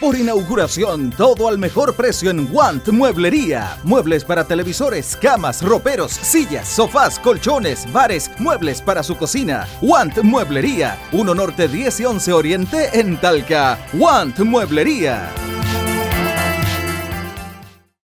Por inauguración, todo al mejor precio en Want Mueblería. Muebles para televisores, camas, roperos, sillas, sofás, colchones, bares, muebles para su cocina. Want Mueblería. 1 Norte 10 y 11 Oriente en Talca. Want Mueblería.